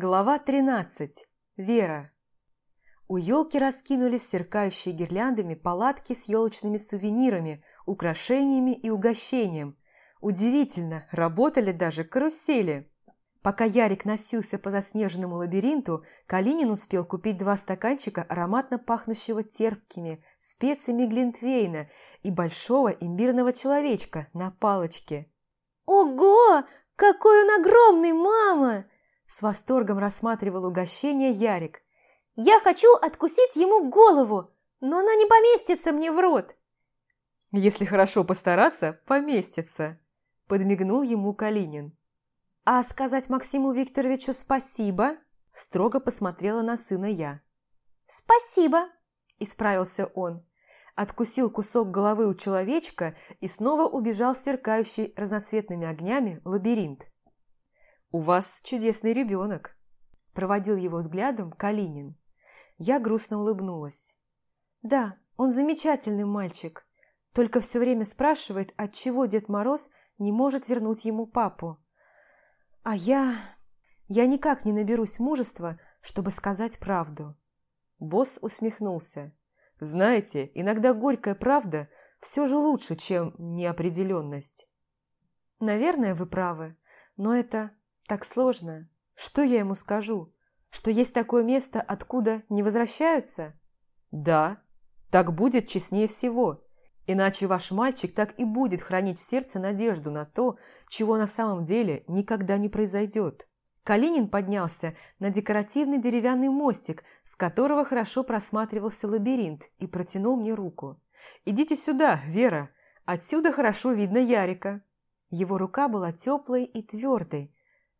Глава 13. Вера. У елки раскинулись сверкающие гирляндами палатки с елочными сувенирами, украшениями и угощением. Удивительно, работали даже карусели. Пока Ярик носился по заснеженному лабиринту, Калинин успел купить два стаканчика ароматно пахнущего терпкими специями Глинтвейна и большого имбирного человечка на палочке. «Ого! Какой он огромный, мама!» С восторгом рассматривал угощение Ярик. «Я хочу откусить ему голову, но она не поместится мне в рот!» «Если хорошо постараться, поместится», – подмигнул ему Калинин. «А сказать Максиму Викторовичу спасибо?» – строго посмотрела на сына я. «Спасибо», – исправился он. Откусил кусок головы у человечка и снова убежал сверкающий разноцветными огнями лабиринт. «У вас чудесный ребенок», – проводил его взглядом Калинин. Я грустно улыбнулась. «Да, он замечательный мальчик, только все время спрашивает, отчего Дед Мороз не может вернуть ему папу. А я... я никак не наберусь мужества, чтобы сказать правду». Босс усмехнулся. «Знаете, иногда горькая правда все же лучше, чем неопределенность». «Наверное, вы правы, но это так сложно. Что я ему скажу? Что есть такое место, откуда не возвращаются? Да, так будет честнее всего. Иначе ваш мальчик так и будет хранить в сердце надежду на то, чего на самом деле никогда не произойдет. Калинин поднялся на декоративный деревянный мостик, с которого хорошо просматривался лабиринт, и протянул мне руку. «Идите сюда, Вера, отсюда хорошо видно Ярика». Его рука была теплой и твердой,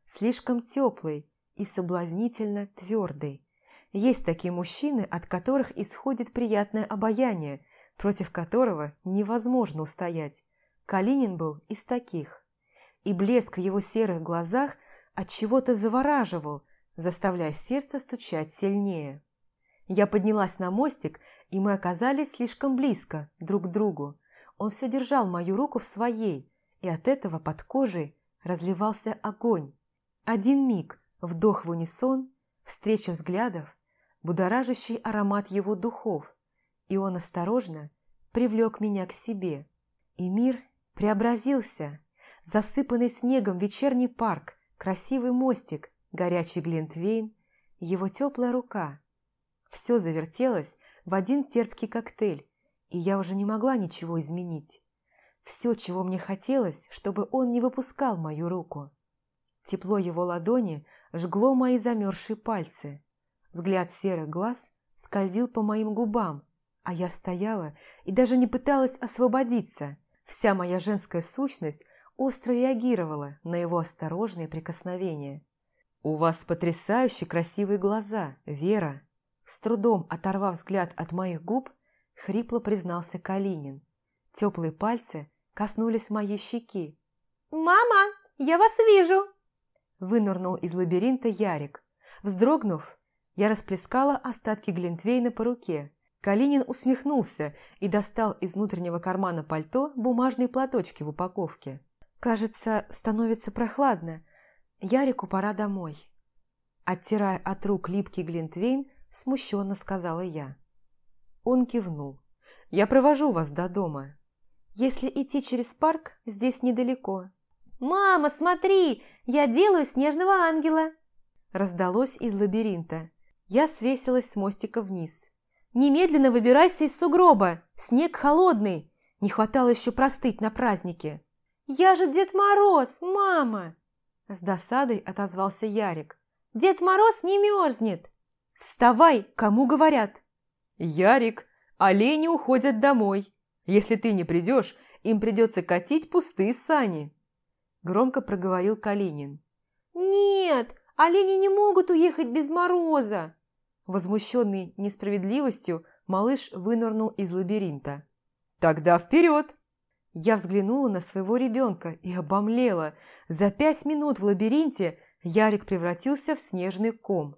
слишком теплый и соблазнительно твердый. Есть такие мужчины, от которых исходит приятное обаяние, против которого невозможно устоять. Калинин был из таких. И блеск в его серых глазах от чего-то завораживал, заставляя сердце стучать сильнее. Я поднялась на мостик, и мы оказались слишком близко друг к другу. Он все держал мою руку в своей, и от этого под кожей разливался огонь. Один миг, вдох в унисон, встреча взглядов, будоражащий аромат его духов, и он осторожно привлек меня к себе. И мир преобразился, засыпанный снегом вечерний парк, красивый мостик, горячий глинтвейн, его теплая рука. Все завертелось в один терпкий коктейль, и я уже не могла ничего изменить. Все, чего мне хотелось, чтобы он не выпускал мою руку. Тепло его ладони жгло мои замерзшие пальцы. Взгляд серых глаз скользил по моим губам, а я стояла и даже не пыталась освободиться. Вся моя женская сущность остро реагировала на его осторожные прикосновения. «У вас потрясающе красивые глаза, Вера!» С трудом оторвав взгляд от моих губ, хрипло признался Калинин. Теплые пальцы коснулись моей щеки. «Мама, я вас вижу!» Вынырнул из лабиринта Ярик. Вздрогнув, я расплескала остатки Глинтвейна по руке. Калинин усмехнулся и достал из внутреннего кармана пальто бумажные платочки в упаковке. «Кажется, становится прохладно. Ярику пора домой». Оттирая от рук липкий Глинтвейн, смущенно сказала я. Он кивнул. «Я провожу вас до дома. Если идти через парк, здесь недалеко. «Мама, смотри, я делаю снежного ангела!» Раздалось из лабиринта. Я свесилась с мостика вниз. «Немедленно выбирайся из сугроба! Снег холодный! Не хватало еще простыть на празднике!» «Я же Дед Мороз, мама!» С досадой отозвался Ярик. «Дед Мороз не мерзнет!» «Вставай, кому говорят!» «Ярик, олени уходят домой. Если ты не придешь, им придется катить пустые сани!» Громко проговорил Калинин. «Нет, олени не могут уехать без мороза!» Возмущенный несправедливостью, малыш вынырнул из лабиринта. «Тогда вперед!» Я взглянула на своего ребенка и обомлела. За пять минут в лабиринте Ярик превратился в снежный ком.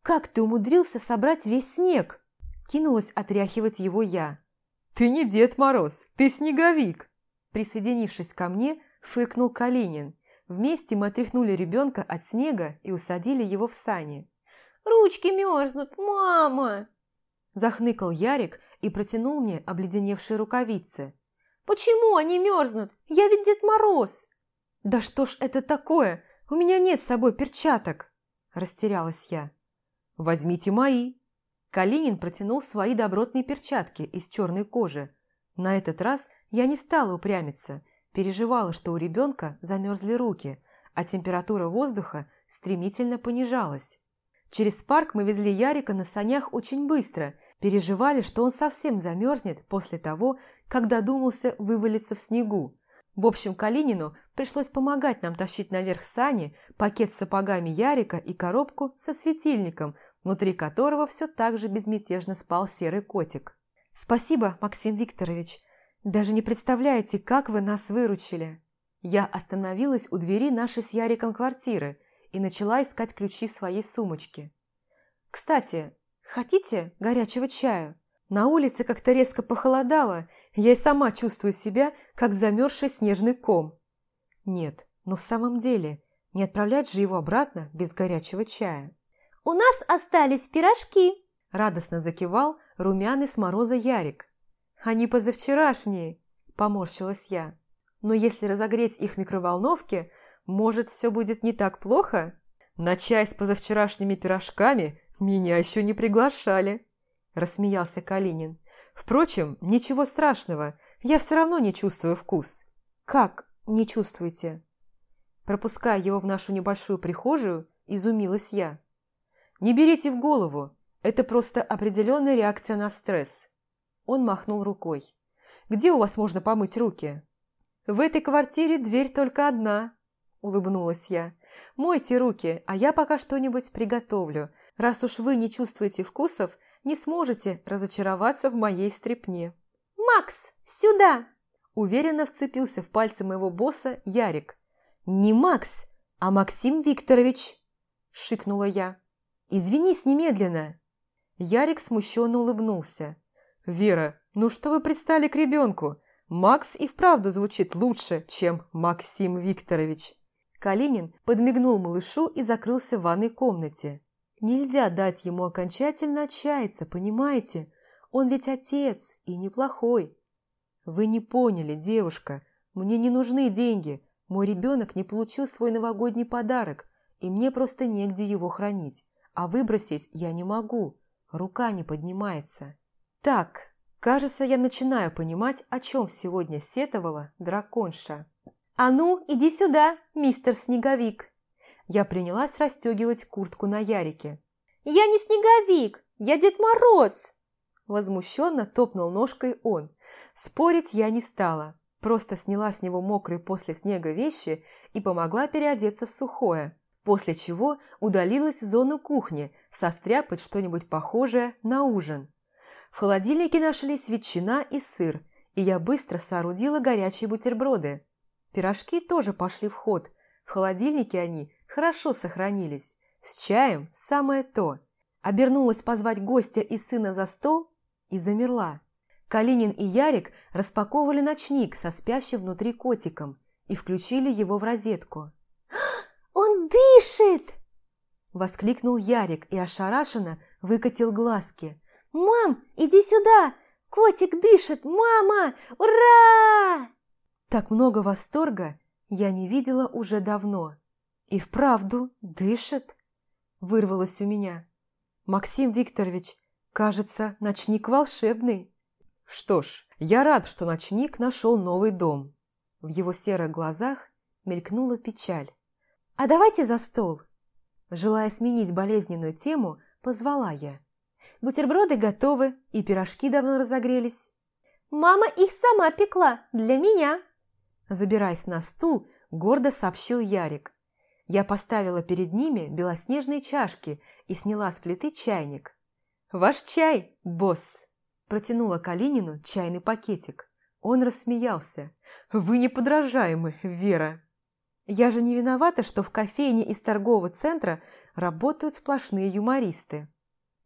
«Как ты умудрился собрать весь снег?» Кинулась отряхивать его я. «Ты не Дед Мороз, ты снеговик!» Присоединившись ко мне, фыркнул Калинин. Вместе мы отряхнули ребенка от снега и усадили его в сани. «Ручки мерзнут, мама!» Захныкал Ярик и протянул мне обледеневшие рукавицы. «Почему они мерзнут? Я ведь Дед Мороз!» «Да что ж это такое? У меня нет с собой перчаток!» Растерялась я. «Возьмите мои!» Калинин протянул свои добротные перчатки из черной кожи. На этот раз я не стала упрямиться, переживала, что у ребенка замерзли руки, а температура воздуха стремительно понижалась. Через парк мы везли Ярика на санях очень быстро, переживали, что он совсем замерзнет после того, как додумался вывалиться в снегу. В общем, Калинину пришлось помогать нам тащить наверх сани, пакет с сапогами Ярика и коробку со светильником, внутри которого все так же безмятежно спал серый котик. «Спасибо, Максим Викторович. Даже не представляете, как вы нас выручили». Я остановилась у двери нашей с Яриком квартиры и начала искать ключи своей сумочки. «Кстати, хотите горячего чаю?» На улице как-то резко похолодало, я и сама чувствую себя, как замерзший снежный ком. Нет, но в самом деле, не отправлять же его обратно без горячего чая. «У нас остались пирожки!» Радостно закивал румяный с мороза Ярик. «Они позавчерашние!» – поморщилась я. «Но если разогреть их в микроволновке, может, все будет не так плохо?» «На чай с позавчерашними пирожками меня еще не приглашали!» – рассмеялся Калинин. «Впрочем, ничего страшного, я все равно не чувствую вкус». «Как не чувствуете?» Пропуская его в нашу небольшую прихожую, изумилась я. «Не берите в голову, это просто определенная реакция на стресс». Он махнул рукой. «Где у вас можно помыть руки?» «В этой квартире дверь только одна», – улыбнулась я. «Мойте руки, а я пока что-нибудь приготовлю. Раз уж вы не чувствуете вкусов, не сможете разочароваться в моей стрепне. «Макс, сюда!» Уверенно вцепился в пальцы моего босса Ярик. «Не Макс, а Максим Викторович!» – шикнула я. «Извинись немедленно!» Ярик смущенно улыбнулся. «Вера, ну что вы пристали к ребенку? Макс и вправду звучит лучше, чем Максим Викторович!» Калинин подмигнул малышу и закрылся в ванной комнате. Нельзя дать ему окончательно отчаяться, понимаете? Он ведь отец и неплохой. Вы не поняли, девушка. Мне не нужны деньги. Мой ребенок не получил свой новогодний подарок, и мне просто негде его хранить. А выбросить я не могу. Рука не поднимается. Так, кажется, я начинаю понимать, о чем сегодня сетовала драконша. «А ну, иди сюда, мистер Снеговик!» Я принялась расстегивать куртку на Ярике. «Я не снеговик, я Дед Мороз!» Возмущенно топнул ножкой он. Спорить я не стала, просто сняла с него мокрые после снега вещи и помогла переодеться в сухое, после чего удалилась в зону кухни состряпать что-нибудь похожее на ужин. В холодильнике нашлись ветчина и сыр, и я быстро соорудила горячие бутерброды. Пирожки тоже пошли в ход. В холодильнике они хорошо сохранились. С чаем самое то. Обернулась позвать гостя и сына за стол и замерла. Калинин и Ярик распаковывали ночник со спящим внутри котиком и включили его в розетку. «Он дышит!» Воскликнул Ярик и ошарашенно выкатил глазки. «Мам, иди сюда! Котик дышит! Мама! Ура!» Так много восторга я не видела уже давно. «И вправду дышит?» – вырвалось у меня. «Максим Викторович, кажется, ночник волшебный». Что ж, я рад, что ночник нашел новый дом. В его серых глазах мелькнула печаль. «А давайте за стол!» Желая сменить болезненную тему, позвала я. «Бутерброды готовы, и пирожки давно разогрелись». «Мама их сама пекла, для меня!» Забираясь на стул, гордо сообщил Ярик. Я поставила перед ними белоснежные чашки и сняла с плиты чайник. «Ваш чай, босс!» Протянула Калинину чайный пакетик. Он рассмеялся. «Вы неподражаемы, Вера!» «Я же не виновата, что в кофейне из торгового центра работают сплошные юмористы».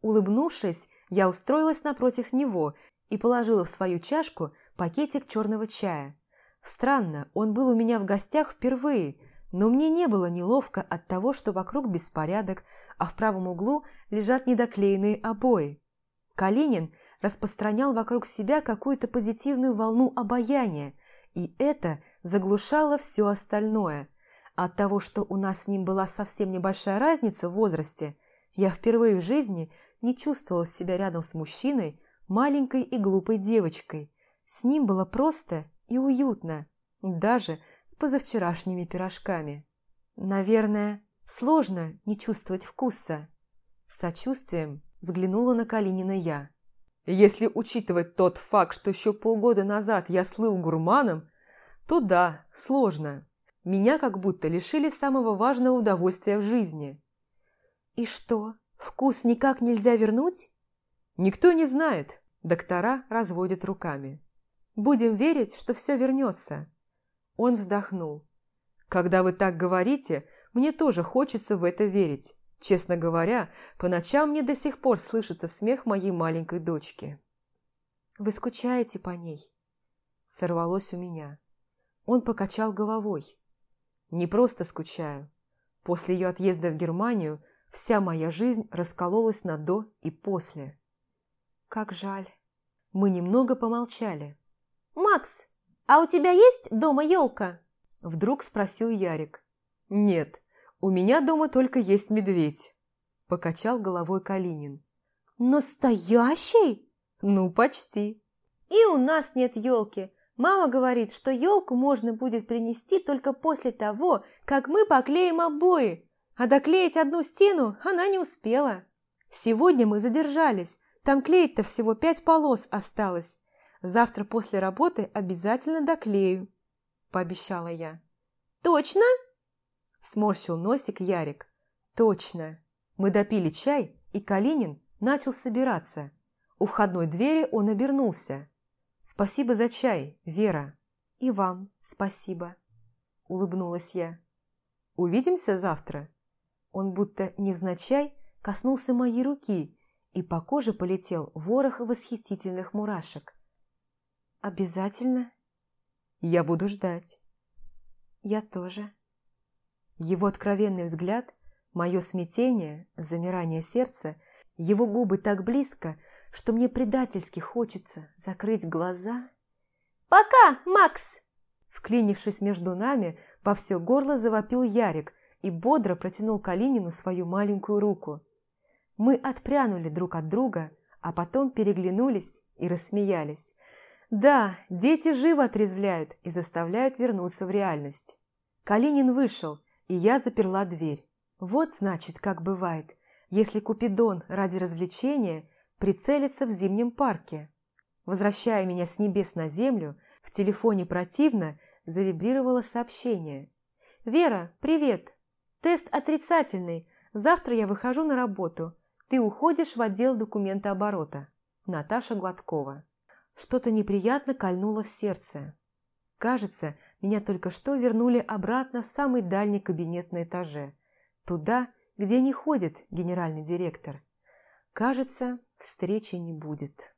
Улыбнувшись, я устроилась напротив него и положила в свою чашку пакетик черного чая. Странно, он был у меня в гостях впервые – Но мне не было неловко от того, что вокруг беспорядок, а в правом углу лежат недоклеенные обои. Калинин распространял вокруг себя какую-то позитивную волну обаяния, и это заглушало все остальное. От того, что у нас с ним была совсем небольшая разница в возрасте, я впервые в жизни не чувствовала себя рядом с мужчиной, маленькой и глупой девочкой. С ним было просто и уютно, даже с позавчерашними пирожками. Наверное, сложно не чувствовать вкуса. Сочувствием взглянула на Калинина я. Если учитывать тот факт, что еще полгода назад я слыл гурманом, то да, сложно. Меня как будто лишили самого важного удовольствия в жизни. И что, вкус никак нельзя вернуть? Никто не знает. Доктора разводят руками. Будем верить, что все вернется. Он вздохнул. Когда вы так говорите, мне тоже хочется в это верить. Честно говоря, по ночам мне до сих пор слышится смех моей маленькой дочки. «Вы скучаете по ней?» Сорвалось у меня. Он покачал головой. «Не просто скучаю. После ее отъезда в Германию вся моя жизнь раскололась на «до» и «после». «Как жаль». Мы немного помолчали. «Макс, а у тебя есть дома елка?» Вдруг спросил Ярик. «Нет, «У меня дома только есть медведь», – покачал головой Калинин. «Настоящий?» «Ну, почти». «И у нас нет елки. Мама говорит, что елку можно будет принести только после того, как мы поклеим обои, а доклеить одну стену она не успела. Сегодня мы задержались, там клеить-то всего пять полос осталось. Завтра после работы обязательно доклею», – пообещала я. «Точно?» Сморщил носик Ярик. Точно. Мы допили чай, и Калинин начал собираться. У входной двери он обернулся. «Спасибо за чай, Вера». «И вам спасибо», – улыбнулась я. «Увидимся завтра?» Он будто невзначай коснулся моей руки, и по коже полетел ворох восхитительных мурашек. «Обязательно?» «Я буду ждать». «Я тоже». Его откровенный взгляд, мое смятение, замирание сердца, его губы так близко, что мне предательски хочется закрыть глаза. «Пока, Макс!» Вклинившись между нами, во все горло завопил Ярик и бодро протянул Калинину свою маленькую руку. Мы отпрянули друг от друга, а потом переглянулись и рассмеялись. Да, дети живо отрезвляют и заставляют вернуться в реальность. Калинин вышел, и я заперла дверь. Вот, значит, как бывает, если Купидон ради развлечения прицелится в зимнем парке. Возвращая меня с небес на землю, в телефоне противно завибрировало сообщение. «Вера, привет! Тест отрицательный. Завтра я выхожу на работу. Ты уходишь в отдел документооборота. Наташа Гладкова». Что-то неприятно кольнуло в сердце. Кажется, меня только что вернули обратно в самый дальний кабинет на этаже, туда, где не ходит генеральный директор. Кажется, встречи не будет.